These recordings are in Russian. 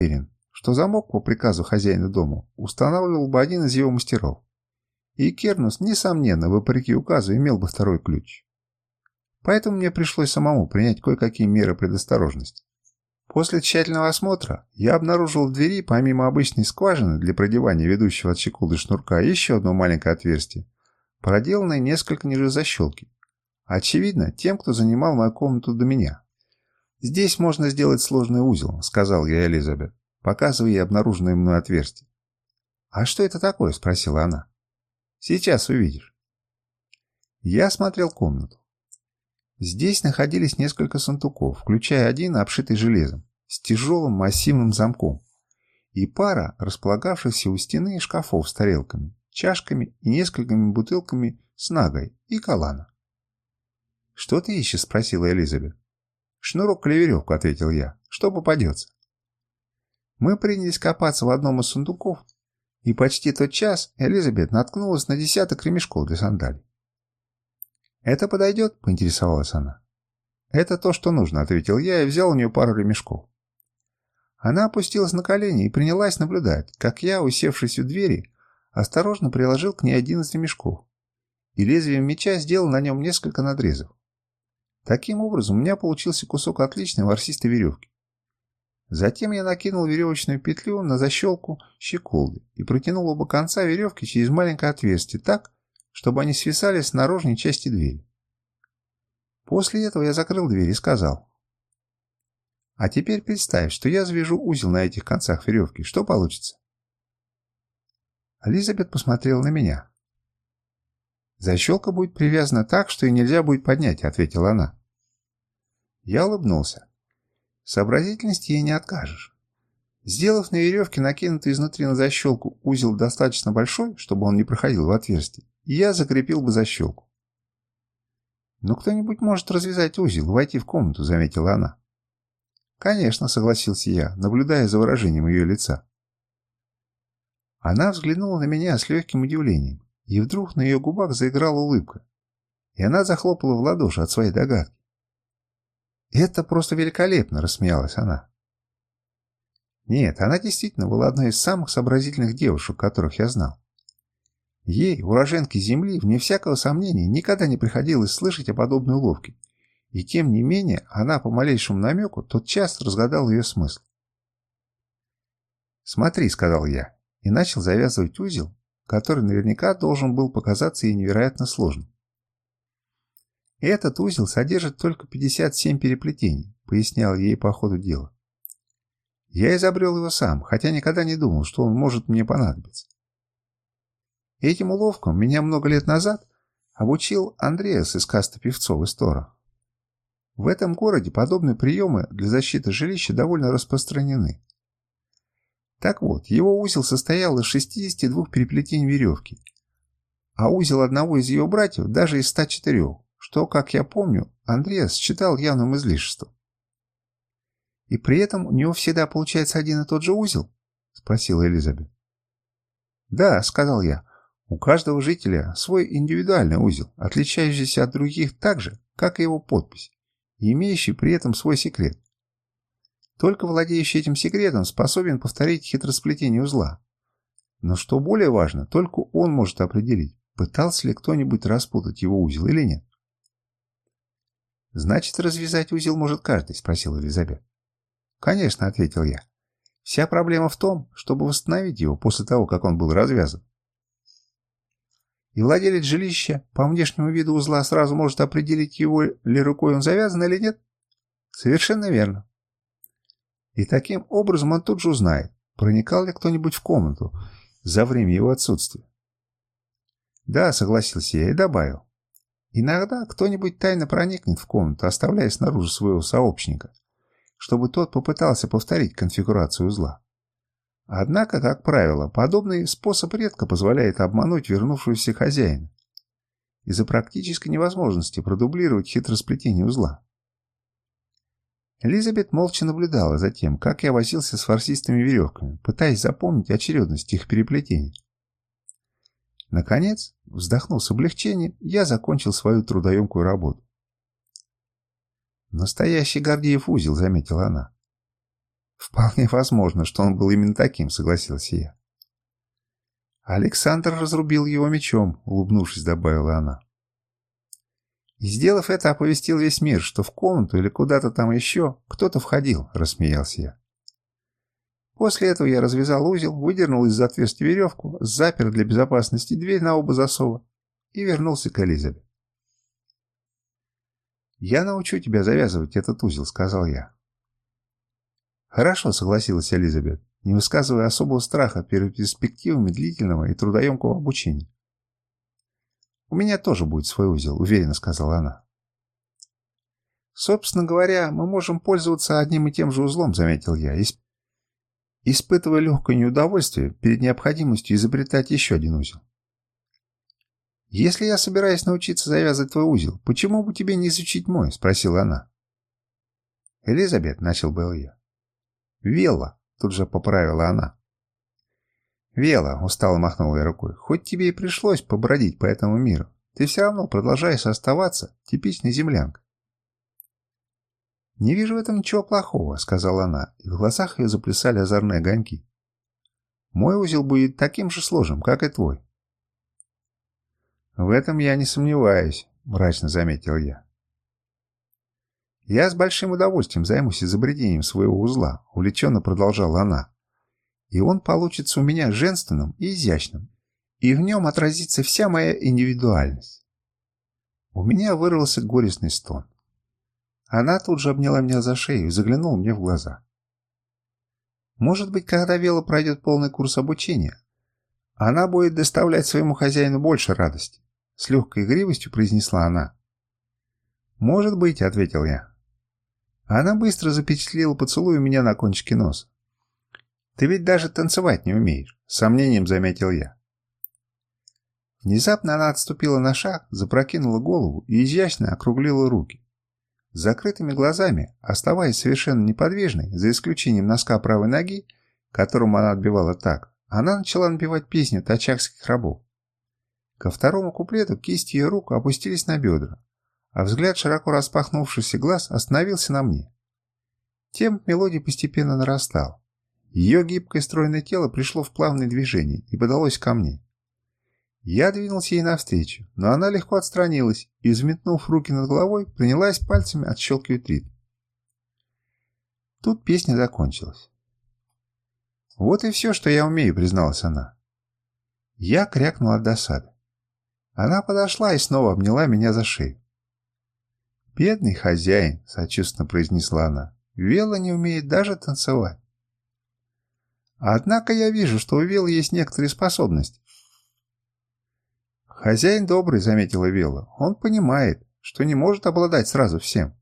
уверен, что замок по приказу хозяина дома устанавливал бы один из его мастеров. И Кернус, несомненно, вопреки указу, имел бы второй ключ. Поэтому мне пришлось самому принять кое-какие меры предосторожности. После тщательного осмотра я обнаружил в двери, помимо обычной скважины для продевания ведущего от щеколды шнурка, еще одно маленькое отверстие, проделанное несколько ниже защелки. Очевидно, тем, кто занимал мою комнату до меня. «Здесь можно сделать сложный узел», — сказал я Элизабет, показывая ей обнаруженное мной отверстие. «А что это такое?» — спросила она. «Сейчас увидишь». Я осмотрел комнату. Здесь находились несколько сундуков, включая один, обшитый железом, с тяжелым массивным замком, и пара располагавшихся у стены шкафов с тарелками, чашками и несколькими бутылками с нагой и калана. «Что ты ищешь?» – спросила Элизабет. «Шнурок или веревку», – ответил я. «Что попадется?» Мы принялись копаться в одном из сундуков, и почти тот час Элизабет наткнулась на десяток ремешков для сандалий. «Это подойдет?» – поинтересовалась она. «Это то, что нужно», – ответил я и взял у нее пару ремешков. Она опустилась на колени и принялась наблюдать, как я, усевшись у двери, осторожно приложил к ней один из ремешков и лезвием меча сделал на нем несколько надрезов. Таким образом, у меня получился кусок отличной ворсистой веревки. Затем я накинул веревочную петлю на защелку щеколды и протянул оба конца веревки через маленькое отверстие так, чтобы они свисали с наружной части двери. После этого я закрыл дверь и сказал. А теперь представь, что я завяжу узел на этих концах веревки. Что получится? Элизабет посмотрела на меня. «Защелка будет привязана так, что и нельзя будет поднять», — ответила она. Я улыбнулся. Сообразительности ей не откажешь. Сделав на веревке, накинутый изнутри на защелку, узел достаточно большой, чтобы он не проходил в отверстие, и я закрепил бы защелку. «Но кто-нибудь может развязать узел, войти в комнату», — заметила она. «Конечно», — согласился я, наблюдая за выражением ее лица. Она взглянула на меня с легким удивлением, и вдруг на ее губах заиграла улыбка, и она захлопала в ладоши от своей догадки. «Это просто великолепно!» — рассмеялась она. Нет, она действительно была одной из самых сообразительных девушек, которых я знал. Ей, уроженке Земли, вне всякого сомнения, никогда не приходилось слышать о подобной уловке. И тем не менее, она по малейшему намеку тотчас разгадал ее смысл. «Смотри», — сказал я, и начал завязывать узел, который наверняка должен был показаться ей невероятно сложным. «Этот узел содержит только 57 переплетений», — пояснял ей по ходу дела. «Я изобрел его сам, хотя никогда не думал, что он может мне понадобиться. Этим уловкам меня много лет назад обучил Андреас из каста певцов из Тора. В этом городе подобные приемы для защиты жилища довольно распространены. Так вот, его узел состоял из 62 переплетений веревки, а узел одного из его братьев даже из 104, что, как я помню, Андреас считал явным излишеством. «И при этом у него всегда получается один и тот же узел?» — спросила Элизабет. «Да», — сказал я, у каждого жителя свой индивидуальный узел, отличающийся от других так же, как и его подпись, и имеющий при этом свой секрет. Только владеющий этим секретом способен повторить хитросплетение узла. Но что более важно, только он может определить, пытался ли кто-нибудь распутать его узел или нет. «Значит, развязать узел может каждый?» – спросила Элизабет. «Конечно», – ответил я. «Вся проблема в том, чтобы восстановить его после того, как он был развязан. И владелец жилища по внешнему виду узла сразу может определить, его ли рукой он завязан или нет? Совершенно верно. И таким образом он тут же узнает, проникал ли кто-нибудь в комнату за время его отсутствия. Да, согласился я и добавил. Иногда кто-нибудь тайно проникнет в комнату, оставляя снаружи своего сообщника, чтобы тот попытался повторить конфигурацию узла. Однако, как правило, подобный способ редко позволяет обмануть вернувшегося хозяина из-за практической невозможности продублировать хитросплетение узла. Элизабет молча наблюдала за тем, как я возился с форсистыми веревками, пытаясь запомнить очередность их переплетений. Наконец, вздохнув с облегчением, я закончил свою трудоемкую работу. «Настоящий Гордеев узел», — заметила она. Вполне возможно, что он был именно таким, согласился я. Александр разрубил его мечом, улыбнувшись, добавила она. И сделав это, оповестил весь мир, что в комнату или куда-то там еще кто-то входил, рассмеялся я. После этого я развязал узел, выдернул из отверстия веревку, запер для безопасности дверь на оба засова и вернулся к Элизабет. «Я научу тебя завязывать этот узел», — сказал я. «Хорошо», — согласилась Элизабет, не высказывая особого страха перед перспективами длительного и трудоемкого обучения. «У меня тоже будет свой узел», — уверенно сказала она. «Собственно говоря, мы можем пользоваться одним и тем же узлом», — заметил я, испытывая легкое неудовольствие перед необходимостью изобретать еще один узел. «Если я собираюсь научиться завязывать твой узел, почему бы тебе не изучить мой?» — спросила она. «Элизабет», — начал был я. «Велла», — тут же поправила она. «Вела», — устало махнула я рукой, — «хоть тебе и пришлось побродить по этому миру, ты все равно продолжаешь оставаться типичной землянкой. «Не вижу в этом ничего плохого», — сказала она, и в глазах ее заплясали озорные огоньки. «Мой узел будет таким же сложным, как и твой». «В этом я не сомневаюсь», — мрачно заметил я. «Я с большим удовольствием займусь изобретением своего узла», — увлеченно продолжала она. «И он получится у меня женственным и изящным, и в нем отразится вся моя индивидуальность». У меня вырвался горестный стон. Она тут же обняла меня за шею и заглянула мне в глаза. Может быть, когда Вела пройдет полный курс обучения, она будет доставлять своему хозяину больше радости. С легкой игривостью произнесла она. «Может быть», — ответил я. Она быстро запечатлела поцелуй у меня на кончике носа. «Ты ведь даже танцевать не умеешь», — сомнением заметил я. Внезапно она отступила на шаг, запрокинула голову и изящно округлила руки. С закрытыми глазами, оставаясь совершенно неподвижной, за исключением носка правой ноги, которому она отбивала так, она начала напевать песню тачакских рабов. Ко второму куплету кисти ее рук опустились на бедра, а взгляд широко распахнувшийся глаз остановился на мне. Тем мелодия постепенно нарастал. Ее гибкое стройное тело пришло в плавное движение и подалось ко мне. Я двинулся ей навстречу, но она легко отстранилась и, взметнув руки над головой, принялась пальцами отщелкивать ритм. Тут песня закончилась. «Вот и все, что я умею», — призналась она. Я крякнул от досады. Она подошла и снова обняла меня за шею. «Бедный хозяин», — сочувственно произнесла она, — «Вела не умеет даже танцевать». «Однако я вижу, что у Велы есть некоторые способности. «Хозяин добрый», — заметила Вела. «Он понимает, что не может обладать сразу всем».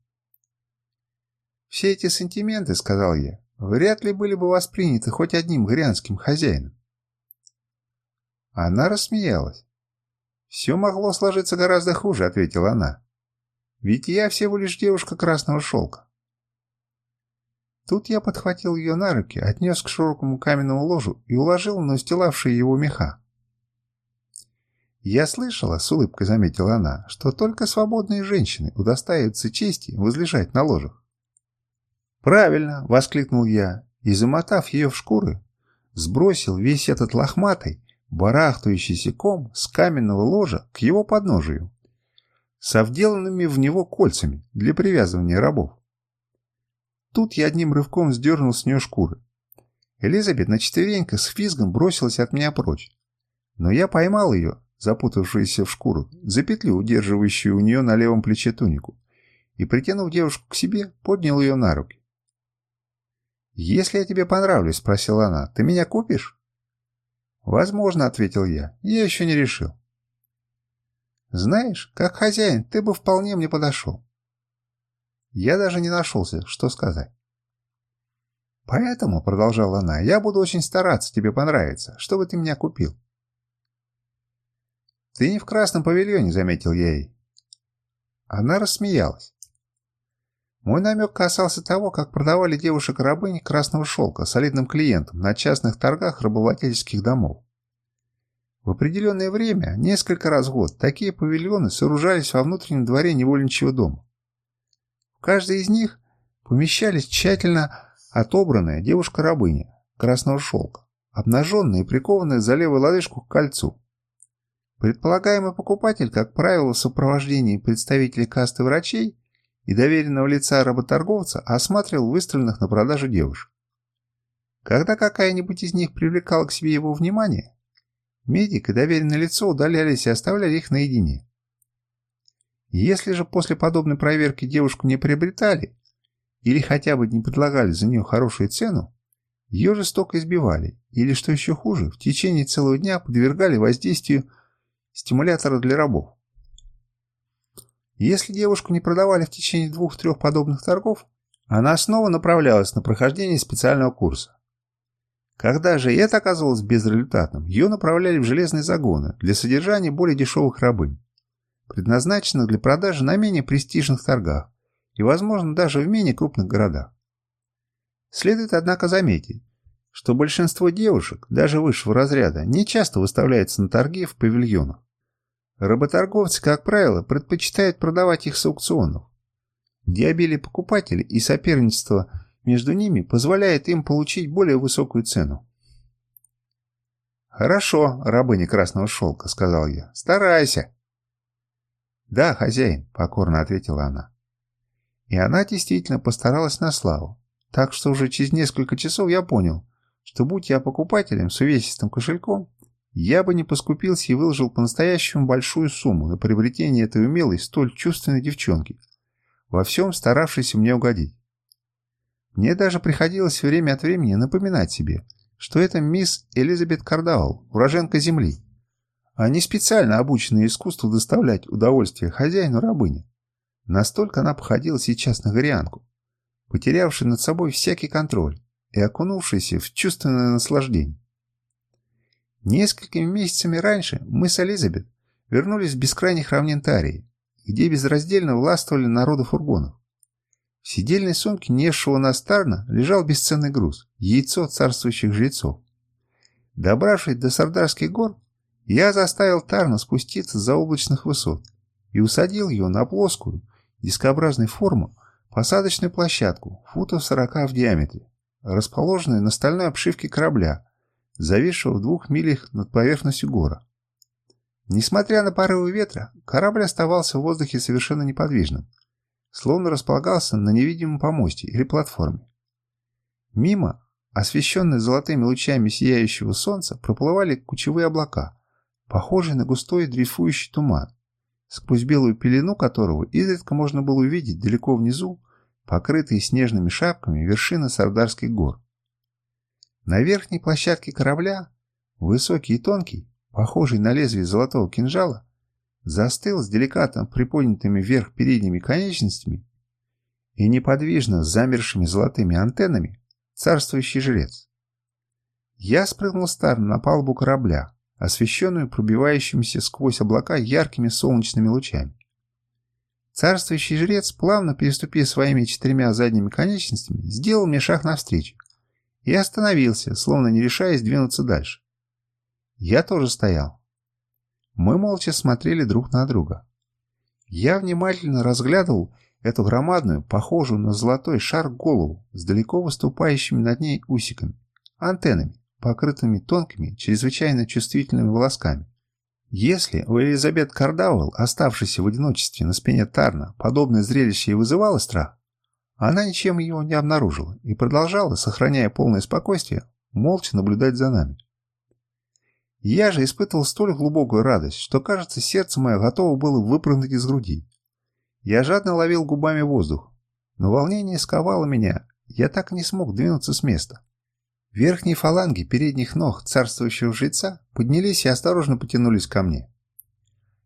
«Все эти сантименты, — сказал я, — вряд ли были бы восприняты хоть одним грянским хозяином». Она рассмеялась. «Все могло сложиться гораздо хуже», — ответила она. «Ведь я всего лишь девушка красного шелка». Тут я подхватил ее на руки, отнес к широкому каменному ложу и уложил на устилавшие его меха. «Я слышала, — с улыбкой заметила она, — что только свободные женщины удостаиваются чести возлежать на ложах». «Правильно!» — воскликнул я, и, замотав ее в шкуры, сбросил весь этот лохматый, барахтающийся ком с каменного ложа к его подножию, со вделанными в него кольцами для привязывания рабов. Тут я одним рывком сдернул с нее шкуры. Элизабет на четвереньках с физгом бросилась от меня прочь. Но я поймал ее запутавшуюся в шкуру, за петлю, удерживающую у нее на левом плече тунику, и, притянув девушку к себе, поднял ее на руки. «Если я тебе понравлюсь», — спросила она, — «ты меня купишь?» «Возможно», — ответил я, — «я еще не решил». «Знаешь, как хозяин, ты бы вполне мне подошел». Я даже не нашелся, что сказать. «Поэтому», — продолжала она, — «я буду очень стараться тебе понравиться, чтобы ты меня купил». «Ты не в красном павильоне», — заметил я ей. Она рассмеялась. Мой намек касался того, как продавали девушек-рабынь красного шелка солидным клиентам на частных торгах рабовладельческих домов. В определенное время, несколько раз в год, такие павильоны сооружались во внутреннем дворе невольничьего дома. В каждый из них помещались тщательно отобранная девушка-рабыня красного шелка, обнаженная и прикованная за левую лодыжку к кольцу. Предполагаемый покупатель, как правило, в сопровождении представителей касты врачей и доверенного лица работорговца осматривал выставленных на продажу девушек. Когда какая-нибудь из них привлекала к себе его внимание, медик и доверенное лицо удалялись и оставляли их наедине. Если же после подобной проверки девушку не приобретали или хотя бы не предлагали за нее хорошую цену, ее жестоко избивали или, что еще хуже, в течение целого дня подвергали воздействию стимулятора для рабов. Если девушку не продавали в течение двух-трех подобных торгов, она снова направлялась на прохождение специального курса. Когда же это оказывалось безрезультатным, ее направляли в железные загоны для содержания более дешевых рабынь, предназначенных для продажи на менее престижных торгах и, возможно, даже в менее крупных городах. Следует, однако, заметить, что большинство девушек, даже высшего разряда, не часто выставляются на торги в павильонах. Работорговцы, как правило, предпочитают продавать их с аукционов, где обилие покупателей и соперничество между ними позволяет им получить более высокую цену. «Хорошо, рабыня красного шелка», — сказал я. «Старайся». «Да, хозяин», — покорно ответила она. И она действительно постаралась на славу, так что уже через несколько часов я понял, что будь я покупателем с увесистым кошельком, я бы не поскупился и выложил по-настоящему большую сумму на приобретение этой умелой, столь чувственной девчонки, во всем старавшейся мне угодить. Мне даже приходилось время от времени напоминать себе, что это мисс Элизабет Кардауэлл, уроженка Земли, а не специально обученная искусству доставлять удовольствие хозяину рабыни. Настолько она походила сейчас на горианку, потерявшую над собой всякий контроль и окунувшейся в чувственное наслаждение. Несколькими месяцами раньше мы с Элизабет вернулись с бескрайних равнин Тарии, где безраздельно властвовали народы фургонов. В сидельной сумке несшего нас Тарна лежал бесценный груз – яйцо царствующих жрецов. Добравшись до Сардарских гор, я заставил Тарна спуститься за облачных высот и усадил его на плоскую, дискообразной форму, посадочную площадку, футов 40 в диаметре, расположенную на стальной обшивке корабля, зависшего в двух милях над поверхностью гора. Несмотря на порывы ветра, корабль оставался в воздухе совершенно неподвижным – словно располагался на невидимом помосте или платформе. Мимо, освещенные золотыми лучами сияющего солнца, проплывали кучевые облака, похожие на густой дрейфующий туман, сквозь белую пелену которого изредка можно было увидеть далеко внизу, покрытые снежными шапками вершины Сардарских гор. На верхней площадке корабля, высокий и тонкий, похожий на лезвие золотого кинжала, застыл с деликатно приподнятыми вверх передними конечностями и неподвижно с замершими золотыми антеннами царствующий жрец. Я спрыгнул с на палубу корабля, освещенную пробивающимися сквозь облака яркими солнечными лучами. Царствующий жрец, плавно переступив своими четырьмя задними конечностями, сделал мне шаг навстречу и остановился, словно не решаясь двинуться дальше. Я тоже стоял, мы молча смотрели друг на друга. Я внимательно разглядывал эту громадную, похожую на золотой шар голову с далеко выступающими над ней усиками, антеннами, покрытыми тонкими, чрезвычайно чувствительными волосками. Если у Элизабет Кардауэлл, оставшейся в одиночестве на спине Тарна, подобное зрелище и вызывало страх, она ничем его не обнаружила и продолжала, сохраняя полное спокойствие, молча наблюдать за нами. Я же испытывал столь глубокую радость, что, кажется, сердце мое готово было выпрыгнуть из груди. Я жадно ловил губами воздух, но волнение сковало меня, я так и не смог двинуться с места. Верхние фаланги передних ног царствующего жреца поднялись и осторожно потянулись ко мне.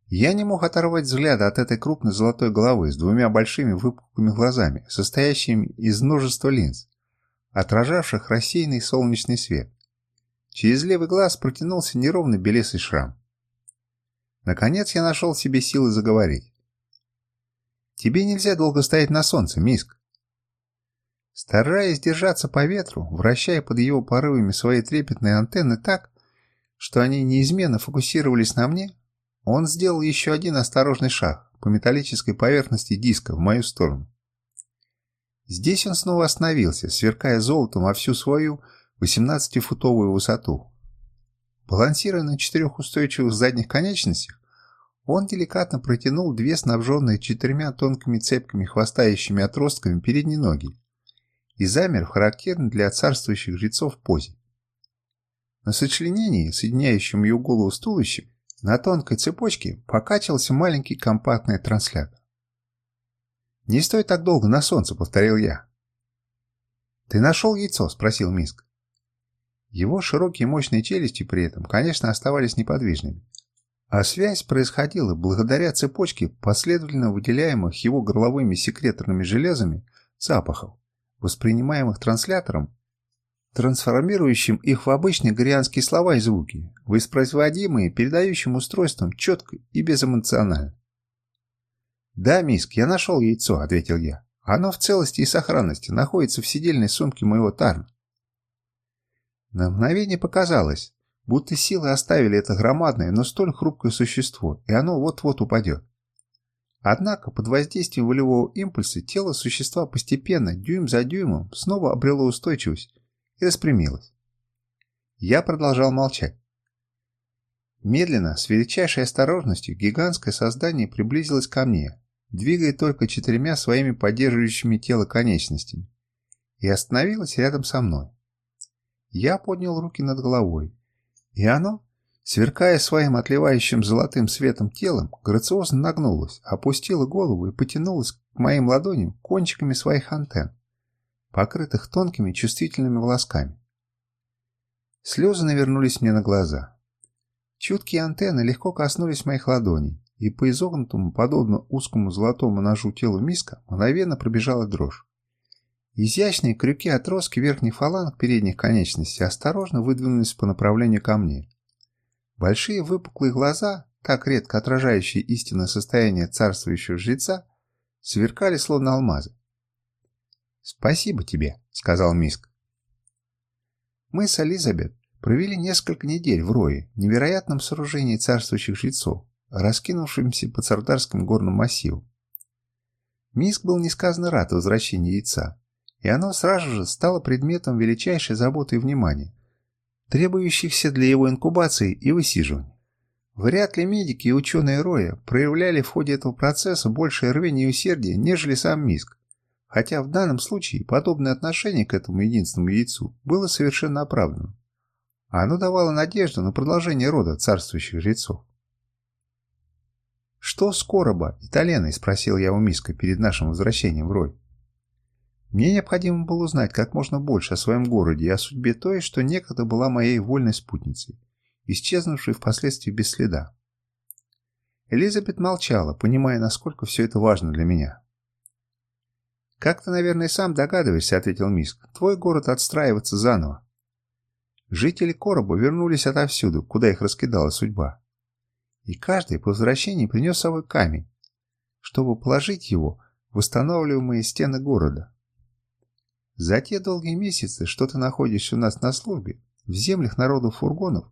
Я не мог оторвать взгляда от этой крупной золотой головы с двумя большими выпуклыми глазами, состоящими из множества линз, отражавших рассеянный солнечный свет. Через левый глаз протянулся неровный белесый шрам. Наконец я нашел себе силы заговорить. «Тебе нельзя долго стоять на солнце, Миск». Стараясь держаться по ветру, вращая под его порывами свои трепетные антенны так, что они неизменно фокусировались на мне, он сделал еще один осторожный шаг по металлической поверхности диска в мою сторону. Здесь он снова остановился, сверкая золотом во всю свою 18-футовую высоту. Балансируя на четырех устойчивых задних конечностях, он деликатно протянул две снабженные четырьмя тонкими цепками хвостающими отростками передние ноги и замер в характерной для царствующих жрецов позе. На сочленении, соединяющем ее голову с туловищем, на тонкой цепочке покачивался маленький компактный транслятор. «Не стой так долго на солнце», — повторил я. «Ты нашел яйцо?» — спросил Миск. Его широкие мощные челюсти при этом, конечно, оставались неподвижными. А связь происходила благодаря цепочке последовательно выделяемых его горловыми секреторными железами запахов, воспринимаемых транслятором, трансформирующим их в обычные горианские слова и звуки, воспроизводимые передающим устройством четко и безэмоционально. «Да, миск, я нашел яйцо», — ответил я. «Оно в целости и сохранности находится в сидельной сумке моего тарна». На мгновение показалось, будто силы оставили это громадное, но столь хрупкое существо, и оно вот-вот упадет. Однако под воздействием волевого импульса тело существа постепенно, дюйм за дюймом, снова обрело устойчивость и распрямилось. Я продолжал молчать. Медленно, с величайшей осторожностью, гигантское создание приблизилось ко мне, двигая только четырьмя своими поддерживающими тело конечностями, и остановилась рядом со мной. Я поднял руки над головой, и оно, сверкая своим отливающим золотым светом телом, грациозно нагнулось, опустило голову и потянулось к моим ладоням кончиками своих антенн, покрытых тонкими чувствительными волосками. Слезы навернулись мне на глаза. Чуткие антенны легко коснулись моих ладоней, и по изогнутому, подобно узкому золотому ножу телу миска, мгновенно пробежала дрожь. Изящные крюки отростки верхних фаланг передних конечностей осторожно выдвинулись по направлению ко мне. Большие выпуклые глаза, так редко отражающие истинное состояние царствующего жреца, сверкали словно алмазы. «Спасибо тебе», — сказал Миск. Мы с Элизабет провели несколько недель в Рое, невероятном сооружении царствующих жрецов, раскинувшимся по цардарскому горному массиву. Миск был несказанно рад возвращению яйца, и оно сразу же стало предметом величайшей заботы и внимания, требующихся для его инкубации и высиживания. Вряд ли медики и ученые Роя проявляли в ходе этого процесса большее рвение и усердие, нежели сам Миск, хотя в данном случае подобное отношение к этому единственному яйцу было совершенно оправданным. Оно давало надежду на продолжение рода царствующих жрецов. «Что с Короба и Толеной?» – спросил я у Миска перед нашим возвращением в Рой. Мне необходимо было узнать как можно больше о своем городе и о судьбе той, что некогда была моей вольной спутницей, исчезнувшей впоследствии без следа. Элизабет молчала, понимая, насколько все это важно для меня. «Как ты, наверное, сам догадываешься», — ответил Миск, — «твой город отстраивается заново». Жители Короба вернулись отовсюду, куда их раскидала судьба. И каждый по возвращении принес с собой камень, чтобы положить его в восстанавливаемые стены города. За те долгие месяцы, что ты находишься у нас на службе, в землях народу фургонов,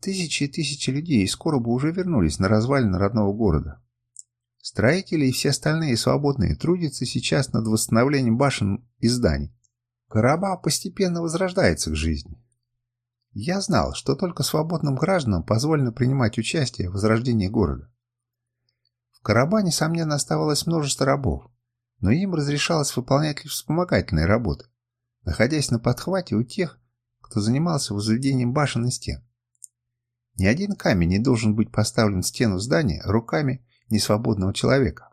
тысячи и тысячи людей скоро бы уже вернулись на развалины родного города. Строители и все остальные свободные трудятся сейчас над восстановлением башен и зданий. Караба постепенно возрождается к жизни. Я знал, что только свободным гражданам позволено принимать участие в возрождении города. В Караба, несомненно, оставалось множество рабов, но им разрешалось выполнять лишь вспомогательные работы, находясь на подхвате у тех, кто занимался возведением башен и стен. Ни один камень не должен быть поставлен в стену здания руками несвободного человека.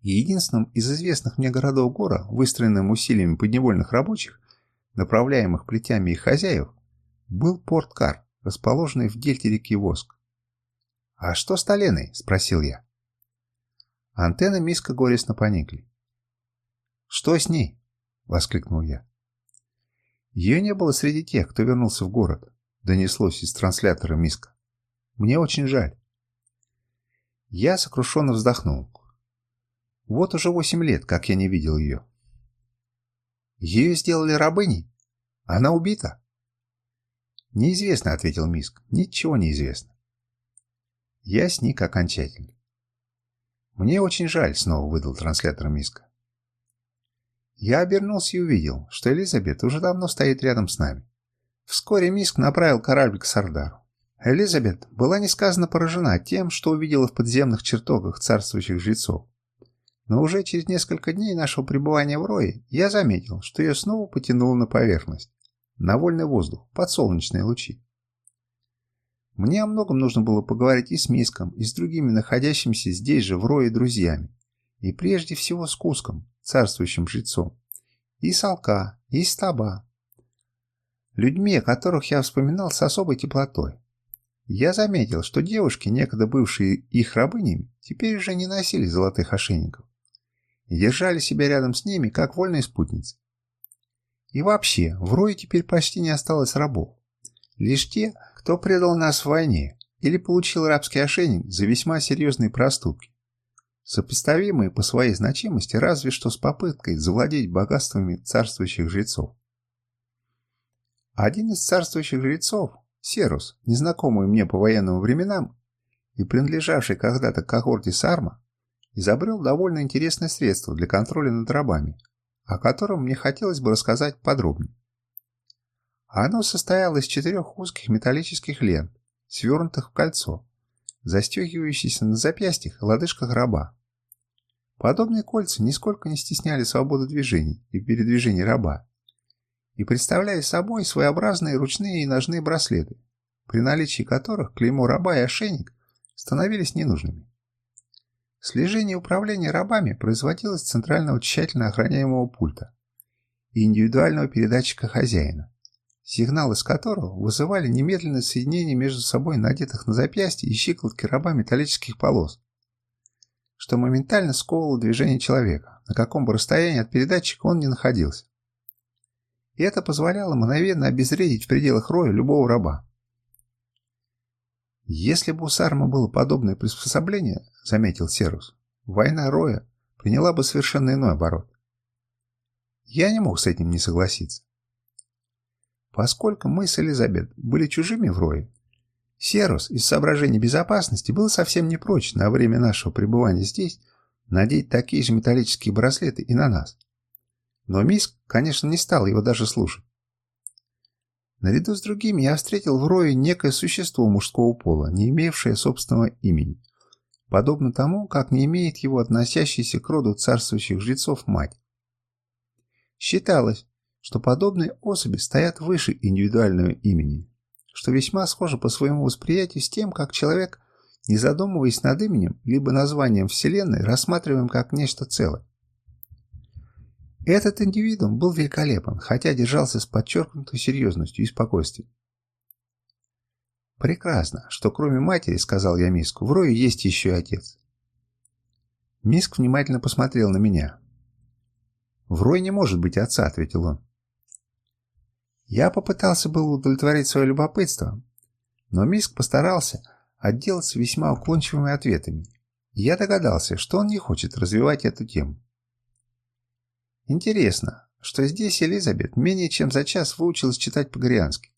Единственным из известных мне городов гора, выстроенным усилиями подневольных рабочих, направляемых плетями их хозяев, был порт Кар, расположенный в дельте реки Воск. «А что с Толеной?» – спросил я. Антенны Миска горестно поникли. «Что с ней?» — воскликнул я. «Ее не было среди тех, кто вернулся в город», — донеслось из транслятора Миска. «Мне очень жаль». Я сокрушенно вздохнул. Вот уже восемь лет, как я не видел ее. «Ее сделали рабыней? Она убита?» «Неизвестно», — ответил Миск. «Ничего не известно». Я сник окончательно. «Мне очень жаль», — снова выдал транслятор Миска. Я обернулся и увидел, что Элизабет уже давно стоит рядом с нами. Вскоре Миск направил корабль к Сардару. Элизабет была несказанно поражена тем, что увидела в подземных чертогах царствующих жрецов. Но уже через несколько дней нашего пребывания в Рое я заметил, что ее снова потянуло на поверхность, на вольный воздух, под солнечные лучи. Мне о многом нужно было поговорить и с Миском, и с другими находящимися здесь же в Рое друзьями, и прежде всего с Куском, царствующим жрецом, и с Алка, и с Таба, людьми, о которых я вспоминал с особой теплотой. Я заметил, что девушки, некогда бывшие их рабынями, теперь уже не носили золотых ошейников и держали себя рядом с ними, как вольные спутницы. И вообще, в Рое теперь почти не осталось рабов. Лишь те, кто предал нас в войне или получил рабский ошейник за весьма серьезные проступки сопоставимые по своей значимости разве что с попыткой завладеть богатствами царствующих жрецов. Один из царствующих жрецов, Серус, незнакомый мне по военным временам и принадлежавший когда-то к когорте Сарма, изобрел довольно интересное средство для контроля над рабами, о котором мне хотелось бы рассказать подробнее. Оно состояло из четырех узких металлических лент, свернутых в кольцо, застегивающиеся на запястьях и лодыжках раба. Подобные кольца нисколько не стесняли свободу движений и передвижений раба и представляли собой своеобразные ручные и ножные браслеты, при наличии которых клеймо раба и ошейник становились ненужными. Слежение и управление рабами производилось с центрального тщательно охраняемого пульта и индивидуального передатчика хозяина, сигналы с которого вызывали немедленное соединение между собой надетых на запястье и щиколотки раба металлических полос, что моментально сковывало движение человека, на каком бы расстоянии от передатчика он ни находился. И это позволяло мгновенно обезвредить в пределах роя любого раба. Если бы у Сарма было подобное приспособление, заметил Серус, война роя приняла бы совершенно иной оборот. Я не мог с этим не согласиться. Поскольку мы с Элизабет были чужими в рое, Серус из соображений безопасности был совсем не прочь на время нашего пребывания здесь надеть такие же металлические браслеты и на нас. Но Миск, конечно, не стал его даже слушать. Наряду с другими я встретил в рое некое существо мужского пола, не имевшее собственного имени, подобно тому, как не имеет его относящийся к роду царствующих жрецов мать. Считалось, что подобные особи стоят выше индивидуального имени, что весьма схоже по своему восприятию с тем, как человек, не задумываясь над именем либо названием Вселенной, рассматриваем как нечто целое. Этот индивидуум был великолепен, хотя держался с подчеркнутой серьезностью и спокойствием. «Прекрасно, что кроме матери, — сказал я Миску, — в Рое есть еще и отец». Миск внимательно посмотрел на меня. «В Рое не может быть отца», — ответил он. Я попытался было удовлетворить свое любопытство, но Миск постарался отделаться весьма уклончивыми ответами, я догадался, что он не хочет развивать эту тему. Интересно, что здесь Элизабет менее чем за час выучилась читать по-гориански.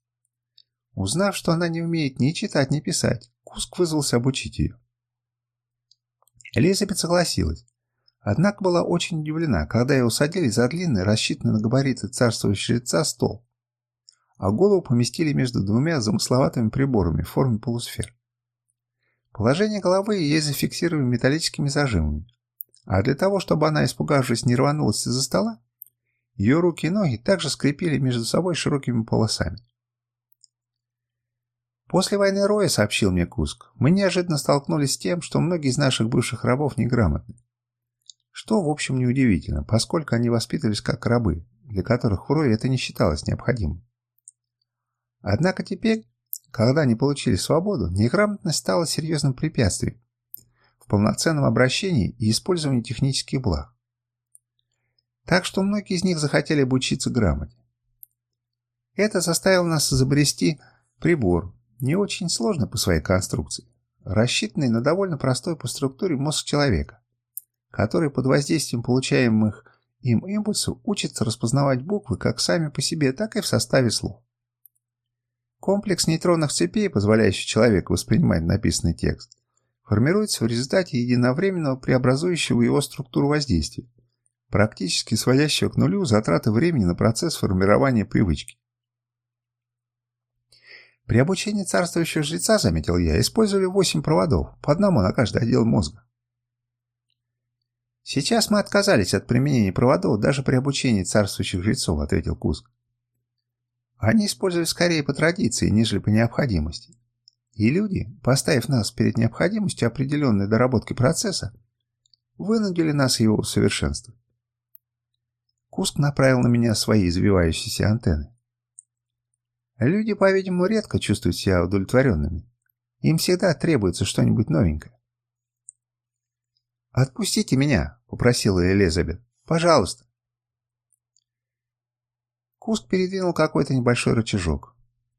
Узнав, что она не умеет ни читать, ни писать, Куск вызвался обучить ее. Элизабет согласилась, однако была очень удивлена, когда ее усадили за длинный, рассчитанный на габариты царствующего жреца стол, а голову поместили между двумя замысловатыми приборами в форме полусфер. Положение головы ей зафиксировали металлическими зажимами, а для того, чтобы она, испугавшись, не рванулась из-за стола, ее руки и ноги также скрепили между собой широкими полосами. После войны Роя, сообщил мне Куск, мы неожиданно столкнулись с тем, что многие из наших бывших рабов неграмотны. Что, в общем, неудивительно, поскольку они воспитывались как рабы, для которых в Рое это не считалось необходимым. Однако теперь, когда они получили свободу, неграмотность стала серьезным препятствием в полноценном обращении и использовании технических благ. Так что многие из них захотели обучиться грамоте. Это заставило нас изобрести прибор, не очень сложный по своей конструкции, рассчитанный на довольно простой по структуре мозг человека, который под воздействием получаемых им импульсов учится распознавать буквы как сами по себе, так и в составе слов. Комплекс нейтронных цепей, позволяющий человеку воспринимать написанный текст, формируется в результате единовременного преобразующего его структуру воздействия, практически сводящего к нулю затраты времени на процесс формирования привычки. При обучении царствующего жреца, заметил я, использовали 8 проводов, по одному на каждый отдел мозга. Сейчас мы отказались от применения проводов даже при обучении царствующих жрецов, ответил Куск. Они использовали скорее по традиции, нежели по необходимости. И люди, поставив нас перед необходимостью определенной доработки процесса, вынудили нас его усовершенствовать. Куск направил на меня свои извивающиеся антенны. Люди, по-видимому, редко чувствуют себя удовлетворенными. Им всегда требуется что-нибудь новенькое. «Отпустите меня», — попросила Элизабет. «Пожалуйста». Куск передвинул какой-то небольшой рычажок.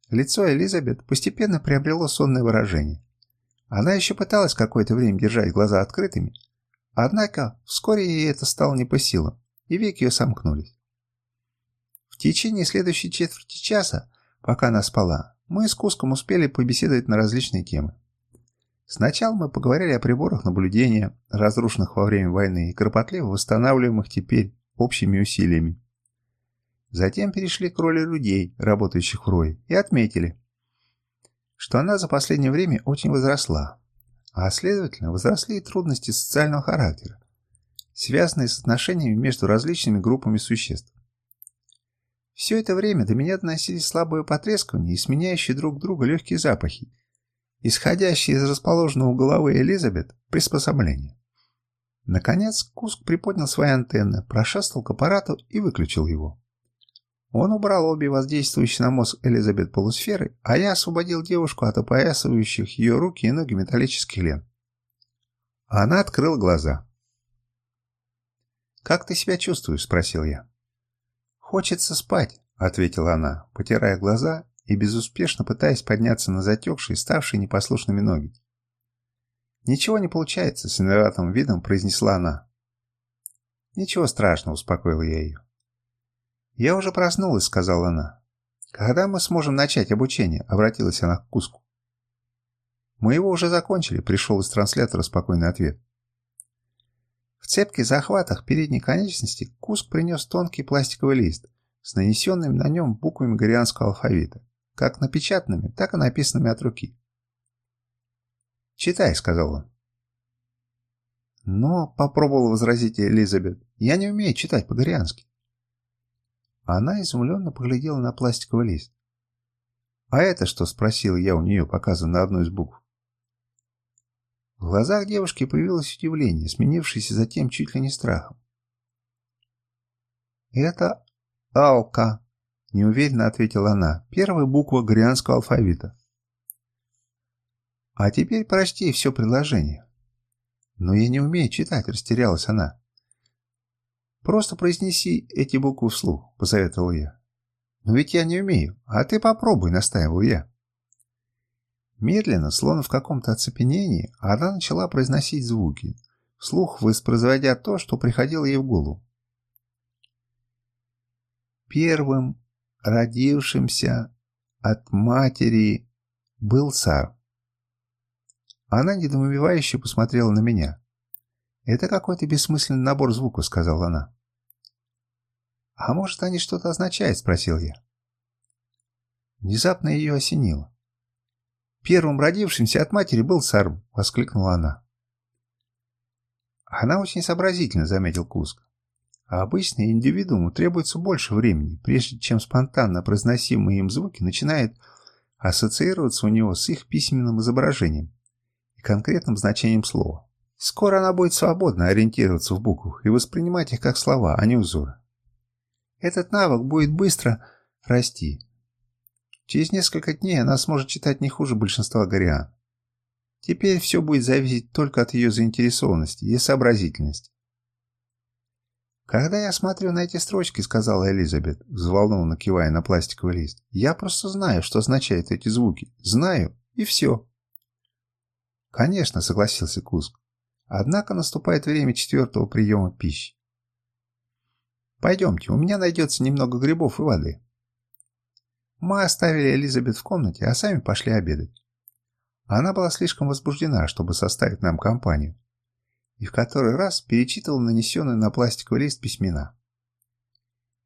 Лицо Элизабет постепенно приобрело сонное выражение. Она еще пыталась какое-то время держать глаза открытыми, однако вскоре ей это стало не по силам, и веки ее сомкнулись. В течение следующей четверти часа Пока она спала, мы с Куском успели побеседовать на различные темы. Сначала мы поговорили о приборах наблюдения, разрушенных во время войны и кропотливо восстанавливаемых теперь общими усилиями. Затем перешли к роли людей, работающих в РОИ, и отметили, что она за последнее время очень возросла, а следовательно возросли и трудности социального характера, связанные с отношениями между различными группами существ. Все это время до меня доносились слабые потрескивания и сменяющие друг друга легкие запахи, исходящие из расположенного у головы Элизабет приспособления. Наконец Куск приподнял свои антенны, прошествовал к аппарату и выключил его. Он убрал обе воздействующие на мозг Элизабет полусферы, а я освободил девушку от опоясывающих ее руки и ноги металлических лент. Она открыла глаза. «Как ты себя чувствуешь?» – спросил я. «Хочется спать», — ответила она, потирая глаза и безуспешно пытаясь подняться на затекшие, ставшие непослушными ноги. «Ничего не получается», — с виноватым видом произнесла она. «Ничего страшного», — успокоил я ее. «Я уже проснулась», — сказала она. «Когда мы сможем начать обучение?» — обратилась она к Куску. «Мы его уже закончили», — пришел из транслятора спокойный ответ. В цепких захватах передней конечности Куск принес тонкий пластиковый лист с нанесенными на нем буквами горианского алфавита, как напечатанными, так и написанными от руки. «Читай», — сказал он. «Но», — попробовала возразить Элизабет, — «я не умею читать по-гориански». Она изумленно поглядела на пластиковый лист. «А это что?» — спросил я у нее, показывая на одну из букв. В глазах девушки появилось удивление, сменившееся затем чуть ли не страхом. «Это Алка», — неуверенно ответила она, — «первая буква горианского алфавита». «А теперь прочти все предложение». «Но я не умею читать», — растерялась она. «Просто произнеси эти буквы вслух», — посоветовал я. «Но ведь я не умею, а ты попробуй», — настаивал я. Медленно, словно в каком-то оцепенении, она начала произносить звуки, вслух воспроизводя то, что приходило ей в голову. Первым родившимся от матери был царь. Она недоумевающе посмотрела на меня. «Это какой-то бессмысленный набор звуков», — сказала она. «А может, они что-то означают?» — спросил я. Внезапно ее осенило. Первым родившимся от матери был Сарм, воскликнула она. Она очень сообразительна, заметил Куск. А обычно индивидууму требуется больше времени, прежде чем спонтанно произносимые им звуки начинают ассоциироваться у него с их письменным изображением и конкретным значением слова. Скоро она будет свободно ориентироваться в буквах и воспринимать их как слова, а не узоры. Этот навык будет быстро расти, Через несколько дней она сможет читать не хуже большинства гориан. Теперь все будет зависеть только от ее заинтересованности и сообразительности. «Когда я смотрю на эти строчки, — сказала Элизабет, взволнованно кивая на пластиковый лист, — я просто знаю, что означают эти звуки. Знаю, и все». «Конечно, — согласился Куск. Однако наступает время четвертого приема пищи. Пойдемте, у меня найдется немного грибов и воды». Мы оставили Элизабет в комнате, а сами пошли обедать. Она была слишком возбуждена, чтобы составить нам компанию. и в который раз перечитывал нанесенные на пластиковый лист письмена.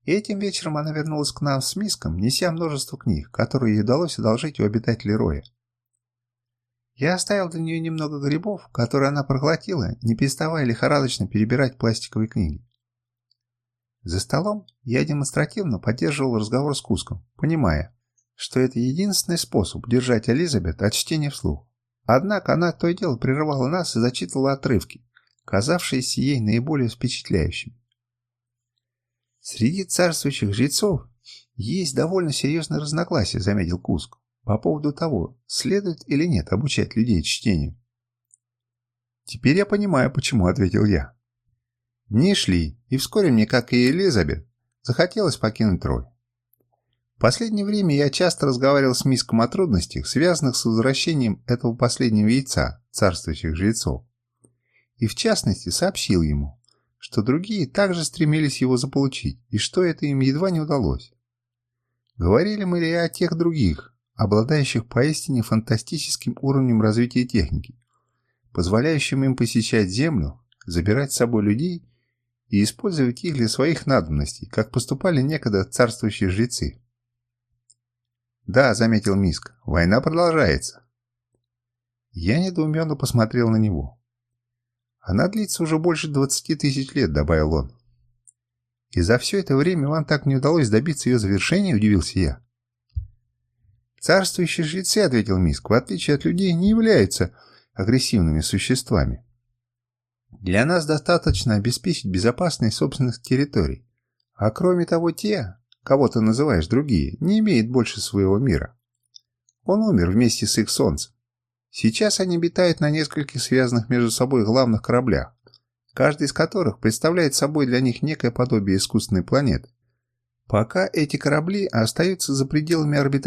И этим вечером она вернулась к нам с миском, неся множество книг, которые ей удалось одолжить у обитателей Роя. Я оставил для нее немного грибов, которые она проглотила, не переставая лихорадочно перебирать пластиковые книги. За столом я демонстративно поддерживал разговор с Куском, понимая, что это единственный способ держать Элизабет от чтения вслух. Однако она то и дело прерывала нас и зачитывала отрывки, казавшиеся ей наиболее впечатляющими. Среди царствующих жрецов есть довольно серьезное разногласие, заметил Куск, по поводу того, следует или нет обучать людей чтению. «Теперь я понимаю, почему», — ответил я. Дни шли, и вскоре мне, как и Элизабет, захотелось покинуть Рой. В последнее время я часто разговаривал с Миском о трудностях, связанных с возвращением этого последнего яйца царствующих жрецов. И в частности сообщил ему, что другие также стремились его заполучить, и что это им едва не удалось. Говорили мы ли о тех других, обладающих поистине фантастическим уровнем развития техники, позволяющим им посещать Землю, забирать с собой людей и использовать их для своих надобностей, как поступали некогда царствующие жрецы. «Да», — заметил Миск, — «война продолжается». Я недоуменно посмотрел на него. «Она длится уже больше двадцати тысяч лет», — добавил он. «И за все это время вам так не удалось добиться ее завершения?» — удивился я. «Царствующие жрецы», — ответил Миск, — «в отличие от людей, не являются агрессивными существами. Для нас достаточно обеспечить безопасность собственных территорий. А кроме того, те, кого ты называешь другие, не имеют больше своего мира. Он умер вместе с их солнцем. Сейчас они обитают на нескольких связанных между собой главных кораблях, каждый из которых представляет собой для них некое подобие искусственной планеты. Пока эти корабли остаются за пределами орбиты